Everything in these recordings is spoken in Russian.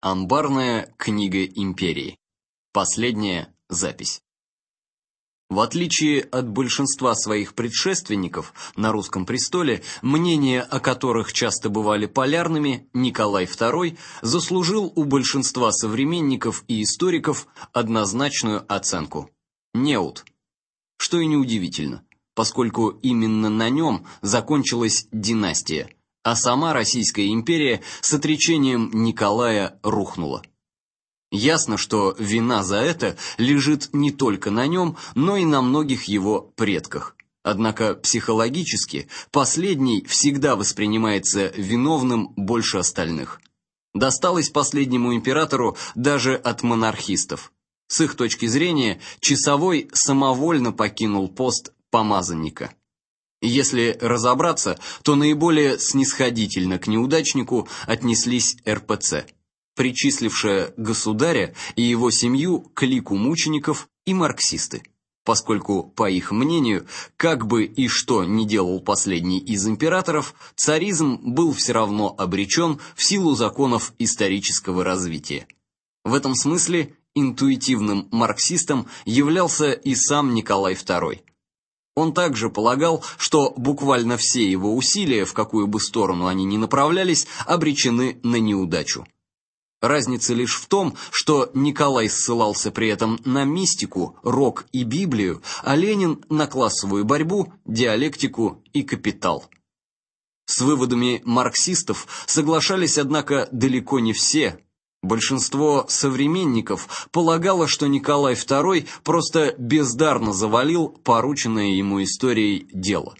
Амбарная книга империи. Последняя запись. В отличие от большинства своих предшественников на русском престоле, мнения о которых часто бывали полярными, Николай II заслужил у большинства современников и историков однозначную оценку неуд. Что и неудивительно, поскольку именно на нем закончилась династия а сама Российская империя с отречением Николая рухнула. Ясно, что вина за это лежит не только на нем, но и на многих его предках. Однако психологически последний всегда воспринимается виновным больше остальных. Досталось последнему императору даже от монархистов. С их точки зрения, часовой самовольно покинул пост помазанника. Если разобраться, то наиболее снисходительно к неудачнику отнеслись РПЦ, причислившая государя и его семью к лику мучеников и марксисты, поскольку, по их мнению, как бы и что ни делал последний из императоров, царизм был все равно обречен в силу законов исторического развития. В этом смысле интуитивным марксистом являлся и сам Николай II – он также полагал, что буквально все его усилия, в какую бы сторону они ни направлялись, обречены на неудачу. Разница лишь в том, что Николай ссылался при этом на мистику, рок и Библию, а Ленин на классовую борьбу, диалектику и капитал. С выводами марксистов соглашались, однако, далеко не все, Большинство современников полагало, что Николай II просто бездарно завалил порученное ему историей дело.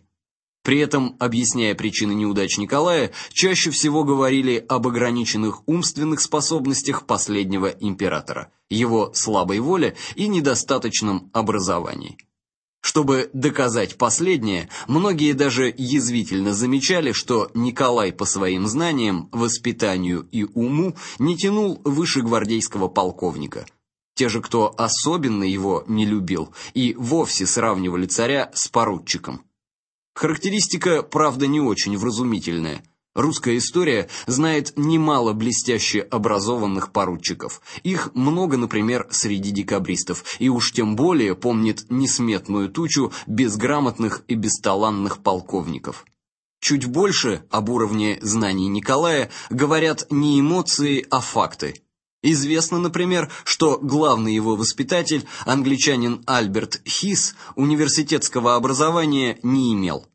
При этом, объясняя причины неудач Николая, чаще всего говорили об ограниченных умственных способностях последнего императора, его слабой воле и недостаточном образовании. Чтобы доказать последнее, многие даже язвительно замечали, что Николай по своим знаниям, воспитанию и уму не тянул выше гвардейского полковника. Те же, кто особенно его не любил, и вовсе сравнивали царя с поручиком. Характеристика, правда, не очень вразумительная – Русская история знает немало блестяще образованных поручиков. Их много, например, среди декабристов, и уж тем более помнит несметную тучу безграмотных и бесталанных полковников. Чуть больше об уровне знаний Николая говорят не эмоции, а факты. Известно, например, что главный его воспитатель, англичанин Альберт Хис, университетского образования не имел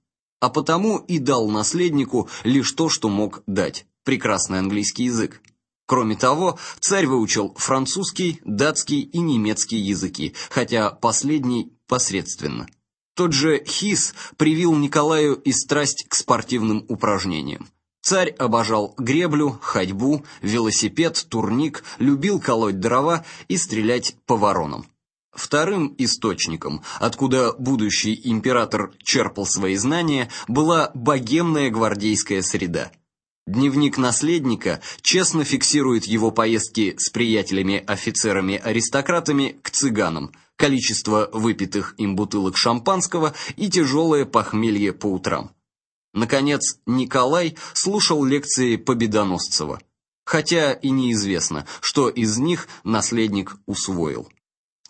а потому и дал наследнику лишь то, что мог дать прекрасный английский язык. Кроме того, царь выучил французский, датский и немецкий языки, хотя последний посредственно. Тот же Хис привил Николаю и страсть к спортивным упражнениям. Царь обожал греблю, ходьбу, велосипед, турник, любил колоть дрова и стрелять по воронам. Вторым источником, откуда будущий император черпал свои знания, была богемная гвардейская среда. Дневник наследника честно фиксирует его поездки с приятелями-офицерами-аристократами к цыганам, количество выпитых им бутылок шампанского и тяжелое похмелье по утрам. Наконец, Николай слушал лекции Победоносцева, хотя и неизвестно, что из них наследник усвоил.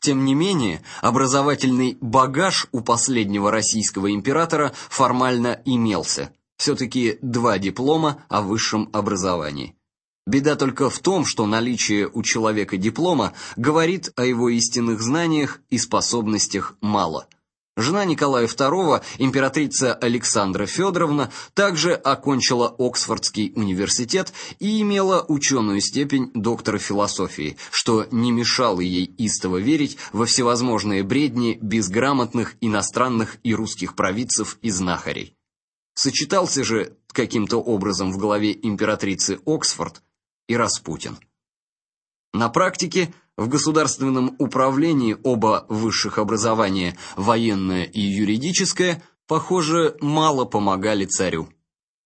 Тем не менее, образовательный багаж у последнего российского императора формально имелся. все таки два диплома о высшем образовании. Беда только в том, что наличие у человека диплома говорит о его истинных знаниях и способностях мало. Жена Николая II, императрица Александра Федоровна, также окончила Оксфордский университет и имела ученую степень доктора философии, что не мешало ей истово верить во всевозможные бредни безграмотных иностранных и русских провидцев и знахарей. Сочетался же каким-то образом в голове императрицы Оксфорд и Распутин. На практике в государственном управлении оба высших образования, военное и юридическое, похоже, мало помогали царю.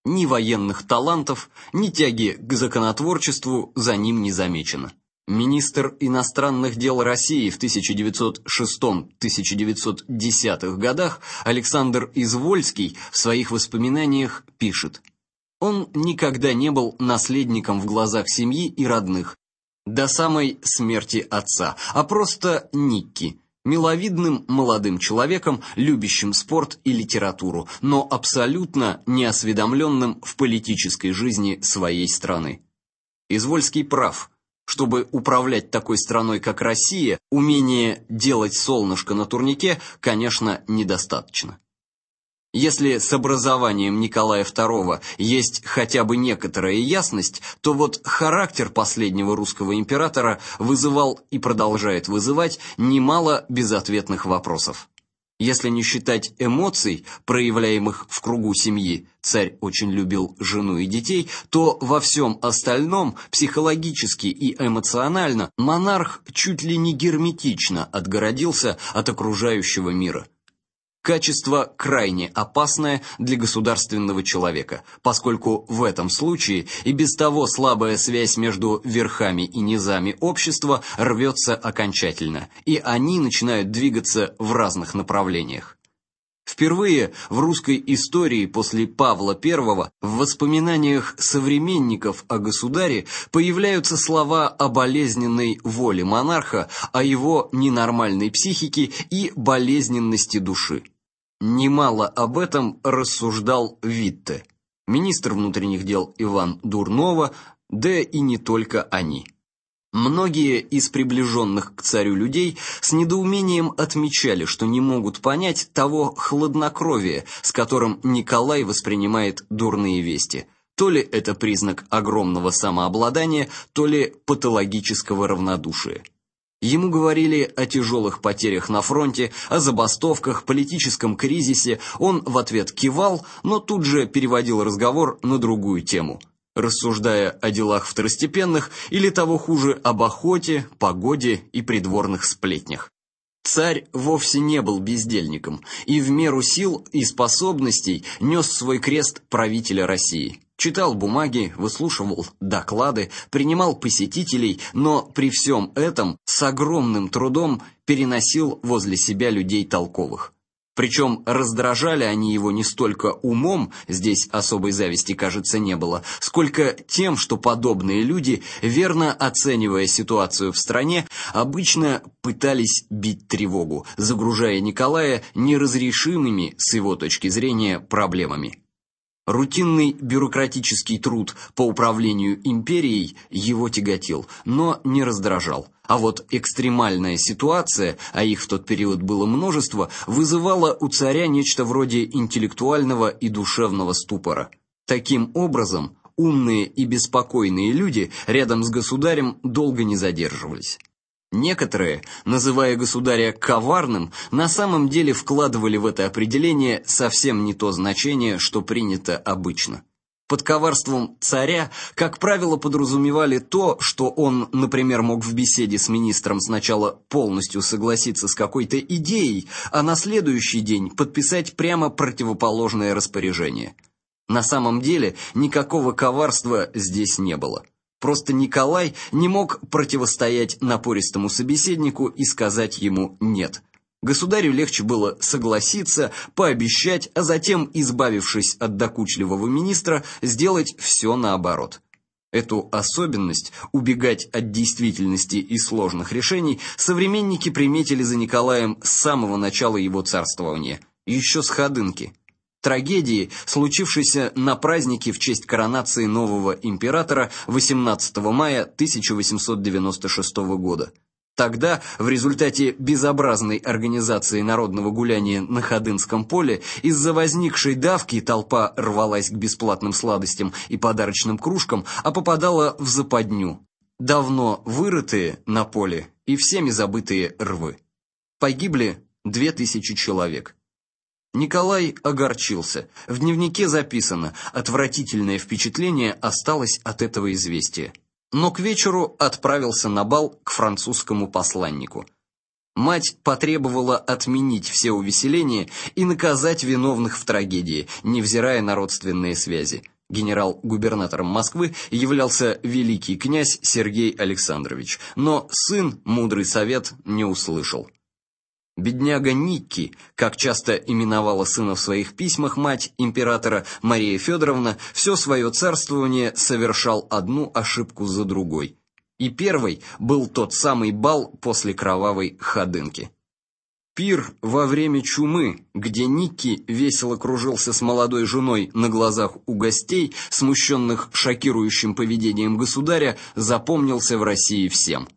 Ни военных талантов, ни тяги к законотворчеству за ним не замечено. Министр иностранных дел России в 1906-1910 годах Александр Извольский в своих воспоминаниях пишет: Он никогда не был наследником в глазах семьи и родных, до самой смерти отца, а просто Никки, миловидным молодым человеком, любящим спорт и литературу, но абсолютно неосведомленным в политической жизни своей страны. Извольский прав. Чтобы управлять такой страной, как Россия, умение делать солнышко на турнике, конечно, недостаточно. Если с образованием Николая II есть хотя бы некоторая ясность, то вот характер последнего русского императора вызывал и продолжает вызывать немало безответных вопросов. Если не считать эмоций, проявляемых в кругу семьи, царь очень любил жену и детей, то во всем остальном, психологически и эмоционально, монарх чуть ли не герметично отгородился от окружающего мира. Качество крайне опасное для государственного человека, поскольку в этом случае и без того слабая связь между верхами и низами общества рвется окончательно, и они начинают двигаться в разных направлениях. Впервые в русской истории после Павла I в воспоминаниях современников о государе появляются слова о болезненной воле монарха, о его ненормальной психике и болезненности души. Немало об этом рассуждал Витте, министр внутренних дел Иван Дурнова, да и не только они. Многие из приближенных к царю людей с недоумением отмечали, что не могут понять того хладнокровия, с которым Николай воспринимает дурные вести. То ли это признак огромного самообладания, то ли патологического равнодушия. Ему говорили о тяжелых потерях на фронте, о забастовках, политическом кризисе. Он в ответ кивал, но тут же переводил разговор на другую тему, рассуждая о делах второстепенных или того хуже об охоте, погоде и придворных сплетнях. Царь вовсе не был бездельником и в меру сил и способностей нес свой крест правителя России. Читал бумаги, выслушивал доклады, принимал посетителей, но при всем этом с огромным трудом переносил возле себя людей толковых. Причем раздражали они его не столько умом, здесь особой зависти, кажется, не было, сколько тем, что подобные люди, верно оценивая ситуацию в стране, обычно пытались бить тревогу, загружая Николая неразрешимыми с его точки зрения проблемами. Рутинный бюрократический труд по управлению империей его тяготил, но не раздражал. А вот экстремальная ситуация, а их в тот период было множество, вызывала у царя нечто вроде интеллектуального и душевного ступора. Таким образом, умные и беспокойные люди рядом с государем долго не задерживались. Некоторые, называя государя коварным, на самом деле вкладывали в это определение совсем не то значение, что принято обычно. Под коварством царя, как правило, подразумевали то, что он, например, мог в беседе с министром сначала полностью согласиться с какой-то идеей, а на следующий день подписать прямо противоположное распоряжение. На самом деле никакого коварства здесь не было. Просто Николай не мог противостоять напористому собеседнику и сказать ему «нет». Государю легче было согласиться, пообещать, а затем, избавившись от докучливого министра, сделать все наоборот. Эту особенность убегать от действительности и сложных решений современники приметили за Николаем с самого начала его царствования, еще с Ходынки трагедии, случившейся на празднике в честь коронации нового императора 18 мая 1896 года. Тогда, в результате безобразной организации народного гуляния на Ходынском поле, из-за возникшей давки толпа рвалась к бесплатным сладостям и подарочным кружкам, а попадала в западню. Давно вырытые на поле и всеми забытые рвы. Погибли две тысячи человек. Николай огорчился. В дневнике записано: отвратительное впечатление осталось от этого известия. Но к вечеру отправился на бал к французскому посланнику. Мать потребовала отменить все увеселения и наказать виновных в трагедии, невзирая на родственные связи. Генерал-губернатором Москвы являлся великий князь Сергей Александрович, но сын мудрый совет не услышал. Бедняга Никки, как часто именовала сына в своих письмах мать императора Мария Федоровна, все свое царствование совершал одну ошибку за другой. И первый был тот самый бал после кровавой ходынки. Пир во время чумы, где Никки весело кружился с молодой женой на глазах у гостей, смущенных шокирующим поведением государя, запомнился в России всем.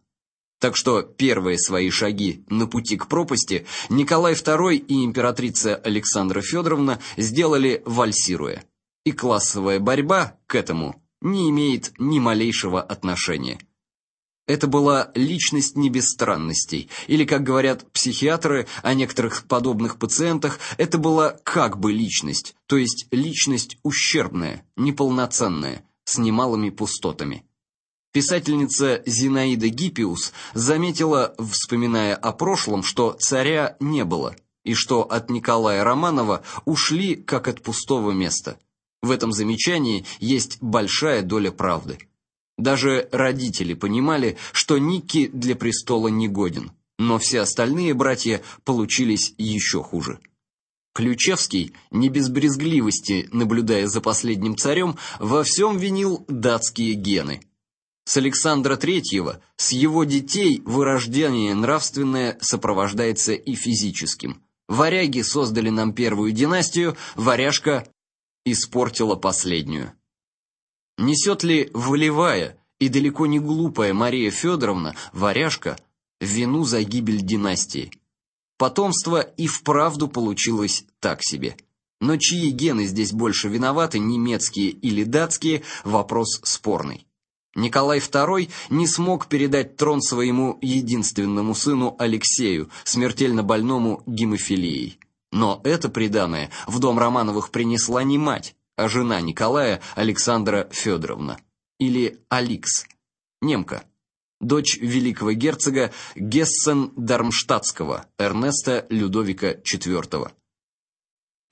Так что первые свои шаги на пути к пропасти Николай II и императрица Александра Федоровна сделали вальсируя. И классовая борьба к этому не имеет ни малейшего отношения. Это была личность не без странностей, или, как говорят психиатры о некоторых подобных пациентах, это была как бы личность, то есть личность ущербная, неполноценная, с немалыми пустотами. Писательница Зинаида Гиппиус заметила, вспоминая о прошлом, что царя не было, и что от Николая Романова ушли как от пустого места. В этом замечании есть большая доля правды. Даже родители понимали, что Никки для престола не годен, но все остальные братья получились еще хуже. Ключевский, не без брезгливости, наблюдая за последним царем, во всем винил датские гены. С Александра III, с его детей вырождение нравственное сопровождается и физическим. Варяги создали нам первую династию, варяжка испортила последнюю. Несет ли волевая и далеко не глупая Мария Федоровна, варяжка, вину за гибель династии? Потомство и вправду получилось так себе. Но чьи гены здесь больше виноваты, немецкие или датские, вопрос спорный. Николай II не смог передать трон своему единственному сыну Алексею, смертельно больному гемофилией. Но это приданое в дом Романовых принесла не мать, а жена Николая Александра Федоровна или Аликс, немка, дочь великого герцога Гессен-Дармштадтского Эрнеста Людовика IV.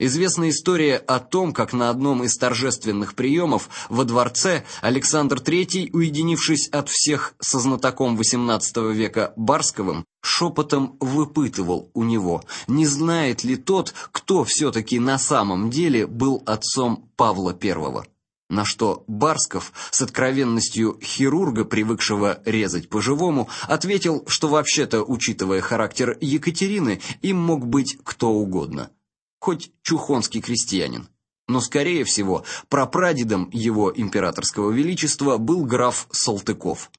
Известна история о том, как на одном из торжественных приемов во дворце Александр III, уединившись от всех со знатоком XVIII века Барсковым, шепотом выпытывал у него, не знает ли тот, кто все-таки на самом деле был отцом Павла I. На что Барсков, с откровенностью хирурга, привыкшего резать по-живому, ответил, что вообще-то, учитывая характер Екатерины, им мог быть кто угодно – хоть чухонский крестьянин. Но скорее всего, прапрадедом его императорского величества был граф Салтыков.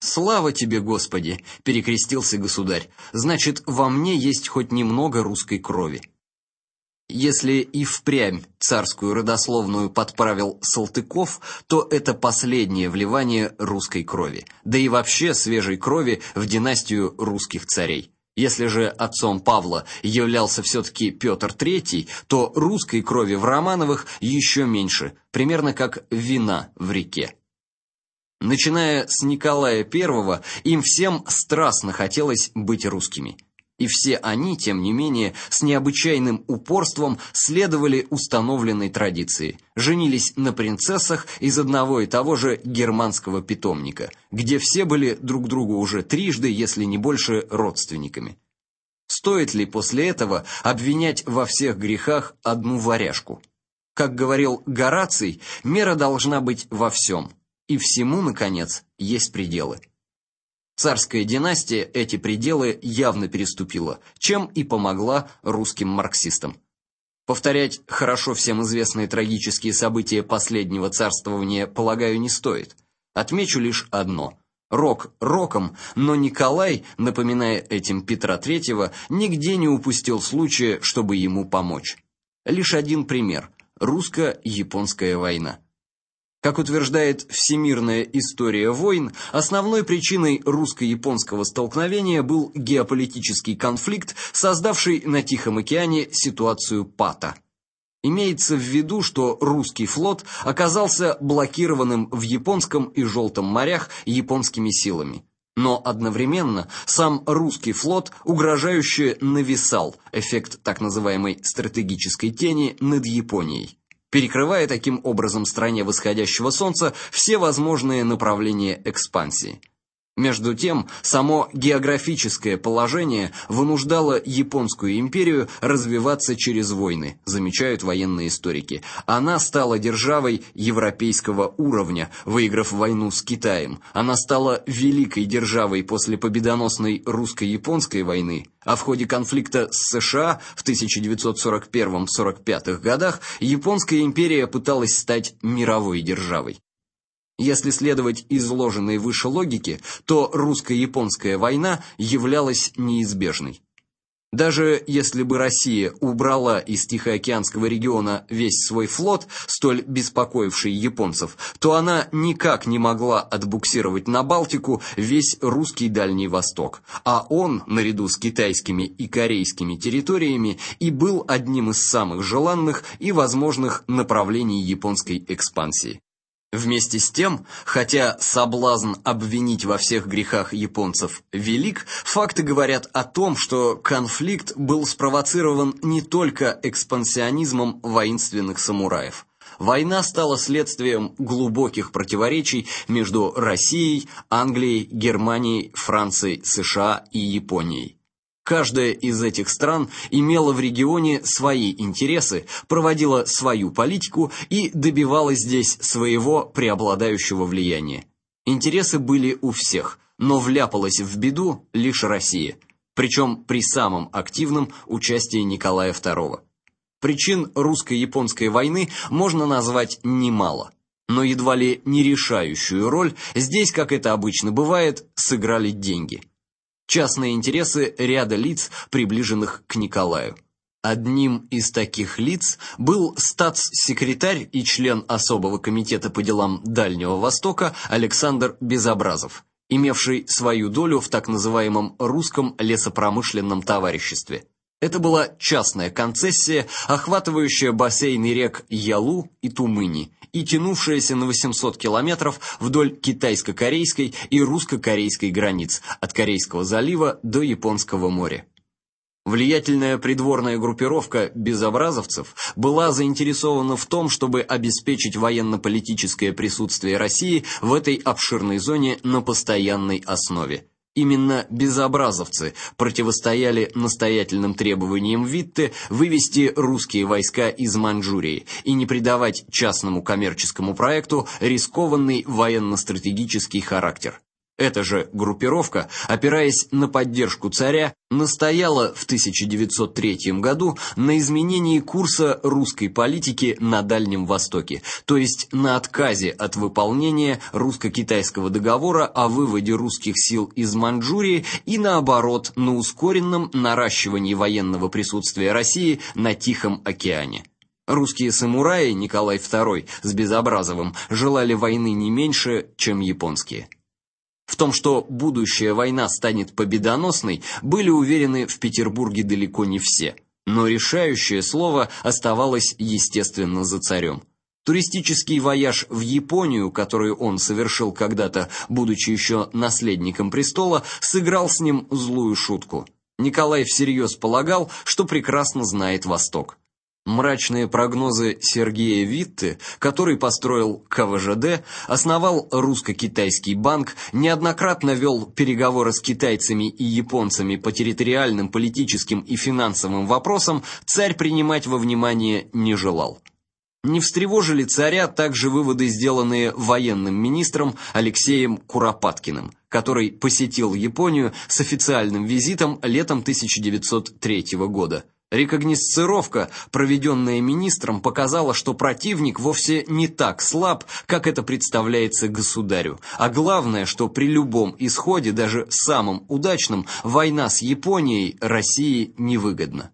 Слава тебе, Господи, перекрестился государь. Значит, во мне есть хоть немного русской крови. Если и впрямь царскую родословную подправил Салтыков, то это последнее вливание русской крови, да и вообще свежей крови в династию русских царей. Если же отцом Павла являлся все таки Петр III, то русской крови в Романовых еще меньше, примерно как вина в реке. Начиная с Николая I, им всем страстно хотелось быть русскими. И все они, тем не менее, с необычайным упорством следовали установленной традиции. Женились на принцессах из одного и того же германского питомника, где все были друг другу уже трижды, если не больше, родственниками. Стоит ли после этого обвинять во всех грехах одну варяжку? Как говорил Гораций, мера должна быть во всем, и всему наконец есть пределы. Царская династия эти пределы явно переступила, чем и помогла русским марксистам. Повторять хорошо всем известные трагические события последнего царствования, полагаю, не стоит. Отмечу лишь одно. Рок роком, но Николай, напоминая этим Петра III, нигде не упустил случая, чтобы ему помочь. Лишь один пример русско-японская война. Как утверждает Всемирная история войн, основной причиной русско-японского столкновения был геополитический конфликт, создавший на Тихом океане ситуацию пата. Имеется в виду, что русский флот оказался блокированным в Японском и Желтом морях японскими силами. Но одновременно сам русский флот угрожающе нависал, эффект так называемой стратегической тени над Японией перекрывая таким образом стране восходящего солнца все возможные направления экспансии. Между тем, само географическое положение вынуждало японскую империю развиваться через войны, замечают военные историки. Она стала державой европейского уровня, выиграв войну с Китаем. Она стала великой державой после победоносной русско-японской войны, а в ходе конфликта с США в 1941-45 годах японская империя пыталась стать мировой державой. Если следовать изложенной выше логике, то русско-японская война являлась неизбежной. Даже если бы Россия убрала из Тихоокеанского региона весь свой флот, столь беспокоивший японцев, то она никак не могла отбуксировать на Балтику весь русский Дальний Восток, а он, наряду с китайскими и корейскими территориями, и был одним из самых желанных и возможных направлений японской экспансии. Вместе с тем, хотя соблазн обвинить во всех грехах японцев велик, факты говорят о том, что конфликт был спровоцирован не только экспансионизмом воинственных самураев. Война стала следствием глубоких противоречий между Россией, Англией, Германией, Францией, США и Японией. Каждая из этих стран имела в регионе свои интересы, проводила свою политику и добивалась здесь своего преобладающего влияния. Интересы были у всех, но вляпалась в беду лишь Россия, причем при самом активном участии Николая II. Причин русско-японской войны можно назвать немало, но едва ли не решающую роль здесь, как это обычно бывает, сыграли деньги – частные интересы ряда лиц, приближенных к Николаю. Одним из таких лиц был статс-секретарь и член особого комитета по делам Дальнего Востока Александр Безобразов, имевший свою долю в так называемом русском лесопромышленном товариществе. Это была частная концессия, охватывающая бассейны рек Ялу и Тумыни и тянувшаяся на 800 километров вдоль китайско-корейской и русско-корейской границ, от Корейского залива до Японского моря. Влиятельная придворная группировка безобразовцев была заинтересована в том, чтобы обеспечить военно-политическое присутствие России в этой обширной зоне на постоянной основе. Именно безобразовцы противостояли настоятельным требованиям Витте вывести русские войска из Маньчжурии и не придавать частному коммерческому проекту рискованный военно-стратегический характер. Эта же группировка, опираясь на поддержку царя, настояла в 1903 году на изменении курса русской политики на Дальнем Востоке, то есть на отказе от выполнения русско-китайского договора о выводе русских сил из Маньчжурии и наоборот, на ускоренном наращивании военного присутствия России на Тихом океане. Русские самураи Николай II с Безобразовым желали войны не меньше, чем японские. В том, что будущая война станет победоносной, были уверены в Петербурге далеко не все, но решающее слово оставалось, естественно, за царем. Туристический вояж в Японию, который он совершил когда-то, будучи еще наследником престола, сыграл с ним злую шутку. Николай всерьез полагал, что прекрасно знает Восток. Мрачные прогнозы Сергея Витте, который построил КВЖД, основал русско-китайский банк, неоднократно вел переговоры с китайцами и японцами по территориальным, политическим и финансовым вопросам, царь принимать во внимание не желал. Не встревожили царя также выводы, сделанные военным министром Алексеем Куропаткиным, который посетил Японию с официальным визитом летом 1903 года. Рекогносцировка, проведенная министром, показала, что противник вовсе не так слаб, как это представляется государю. А главное, что при любом исходе, даже самом удачном, война с Японией России невыгодна.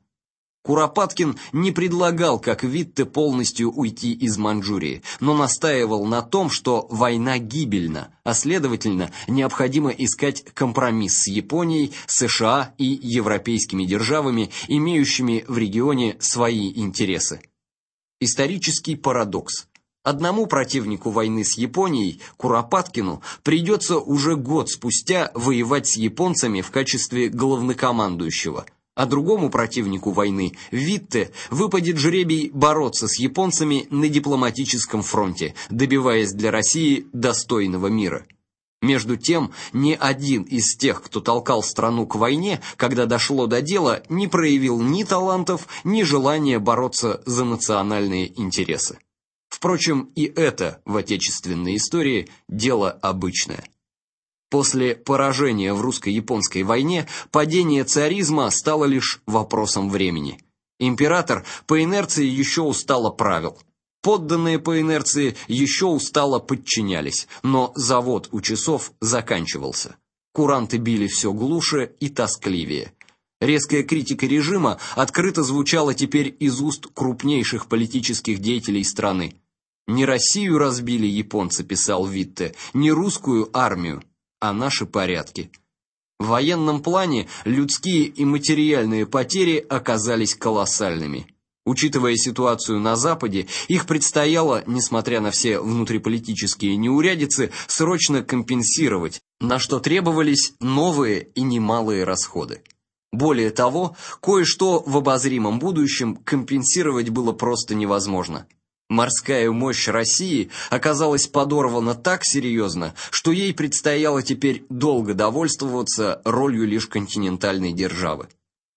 Куропаткин не предлагал, как Витте, полностью уйти из Маньчжурии, но настаивал на том, что война гибельна, а следовательно, необходимо искать компромисс с Японией, США и европейскими державами, имеющими в регионе свои интересы. Исторический парадокс. Одному противнику войны с Японией, Куропаткину, придется уже год спустя воевать с японцами в качестве главнокомандующего – а другому противнику войны, Витте, выпадет жребий бороться с японцами на дипломатическом фронте, добиваясь для России достойного мира. Между тем, ни один из тех, кто толкал страну к войне, когда дошло до дела, не проявил ни талантов, ни желания бороться за национальные интересы. Впрочем, и это в отечественной истории дело обычное. После поражения в русско-японской войне падение царизма стало лишь вопросом времени. Император по инерции еще устало правил. Подданные по инерции еще устало подчинялись, но завод у часов заканчивался. Куранты били все глуше и тоскливее. Резкая критика режима открыто звучала теперь из уст крупнейших политических деятелей страны. Не Россию разбили японцы, писал Витте, не русскую армию, а наши порядки. В военном плане людские и материальные потери оказались колоссальными. Учитывая ситуацию на западе, их предстояло, несмотря на все внутриполитические неурядицы, срочно компенсировать, на что требовались новые и немалые расходы. Более того, кое-что в обозримом будущем компенсировать было просто невозможно. Морская мощь России оказалась подорвана так серьезно, что ей предстояло теперь долго довольствоваться ролью лишь континентальной державы.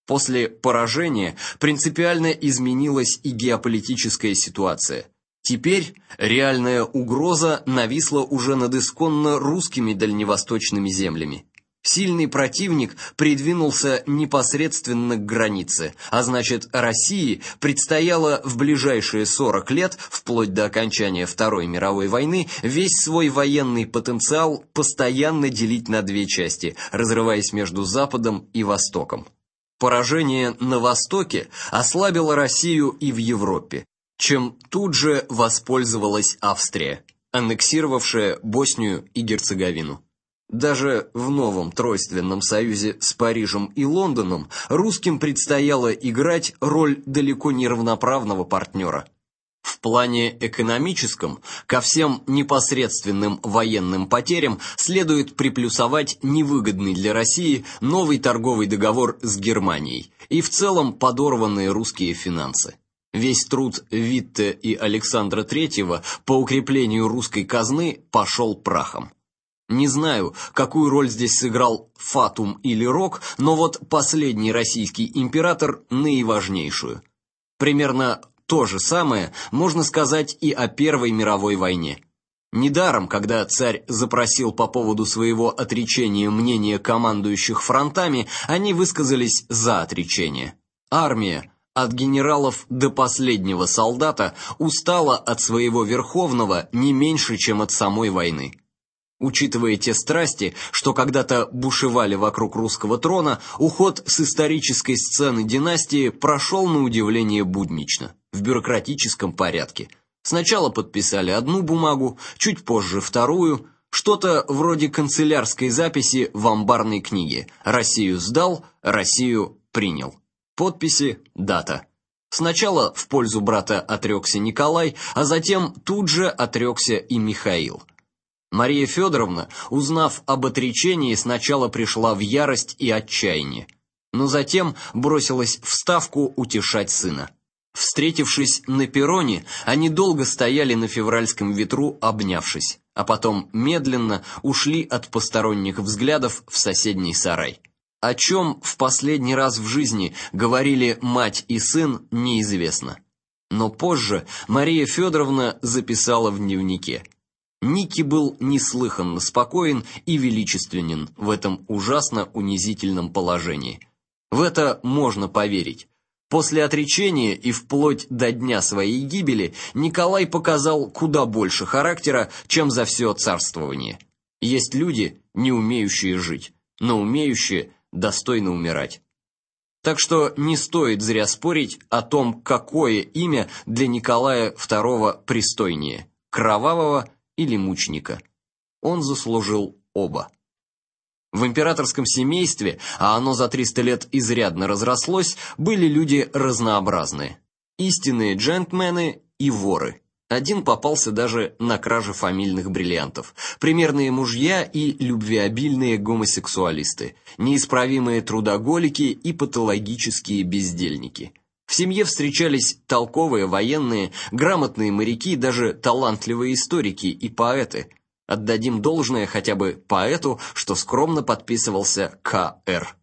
После поражения принципиально изменилась и геополитическая ситуация. Теперь реальная угроза нависла уже над исконно русскими дальневосточными землями. Сильный противник придвинулся непосредственно к границе, а значит, России предстояло в ближайшие 40 лет, вплоть до окончания Второй мировой войны, весь свой военный потенциал постоянно делить на две части, разрываясь между Западом и Востоком. Поражение на Востоке ослабило Россию и в Европе, чем тут же воспользовалась Австрия, аннексировавшая Боснию и Герцеговину. Даже в новом тройственном союзе с Парижем и Лондоном русским предстояло играть роль далеко не равноправного партнера. В плане экономическом ко всем непосредственным военным потерям следует приплюсовать невыгодный для России новый торговый договор с Германией и в целом подорванные русские финансы. Весь труд Витте и Александра III по укреплению русской казны пошел прахом. Не знаю, какую роль здесь сыграл Фатум или Рок, но вот последний российский император наиважнейшую. Примерно то же самое можно сказать и о Первой мировой войне. Недаром, когда царь запросил по поводу своего отречения мнение командующих фронтами, они высказались за отречение. Армия, от генералов до последнего солдата, устала от своего верховного не меньше, чем от самой войны. Учитывая те страсти, что когда-то бушевали вокруг русского трона, уход с исторической сцены династии прошел на удивление буднично, в бюрократическом порядке. Сначала подписали одну бумагу, чуть позже вторую, что-то вроде канцелярской записи в амбарной книге. Россию сдал, Россию принял. Подписи, дата. Сначала в пользу брата отрекся Николай, а затем тут же отрекся и Михаил. Мария Федоровна, узнав об отречении, сначала пришла в ярость и отчаяние, но затем бросилась в ставку утешать сына. Встретившись на перроне, они долго стояли на февральском ветру, обнявшись, а потом медленно ушли от посторонних взглядов в соседний сарай. О чем в последний раз в жизни говорили мать и сын, неизвестно. Но позже Мария Федоровна записала в дневнике – Ники был неслыханно спокоен и величественен в этом ужасно унизительном положении. В это можно поверить. После отречения и вплоть до дня своей гибели Николай показал куда больше характера, чем за все царствование. Есть люди, не умеющие жить, но умеющие достойно умирать. Так что не стоит зря спорить о том, какое имя для Николая II пристойнее: кровавого или мученика. Он заслужил оба. В императорском семействе, а оно за 300 лет изрядно разрослось, были люди разнообразные. Истинные джентльмены и воры. Один попался даже на краже фамильных бриллиантов. Примерные мужья и любвеобильные гомосексуалисты, неисправимые трудоголики и патологические бездельники. В семье встречались толковые военные, грамотные моряки, даже талантливые историки и поэты. Отдадим должное хотя бы поэту, что скромно подписывался К.Р.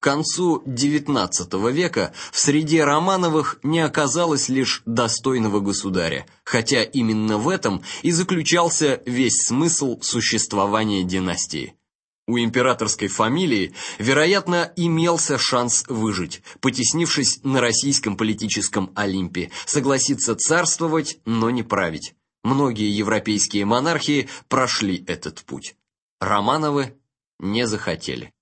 К концу XIX века в среде Романовых не оказалось лишь достойного государя, хотя именно в этом и заключался весь смысл существования династии. У императорской фамилии, вероятно, имелся шанс выжить, потеснившись на российском политическом Олимпе, согласиться царствовать, но не править. Многие европейские монархии прошли этот путь. Романовы не захотели.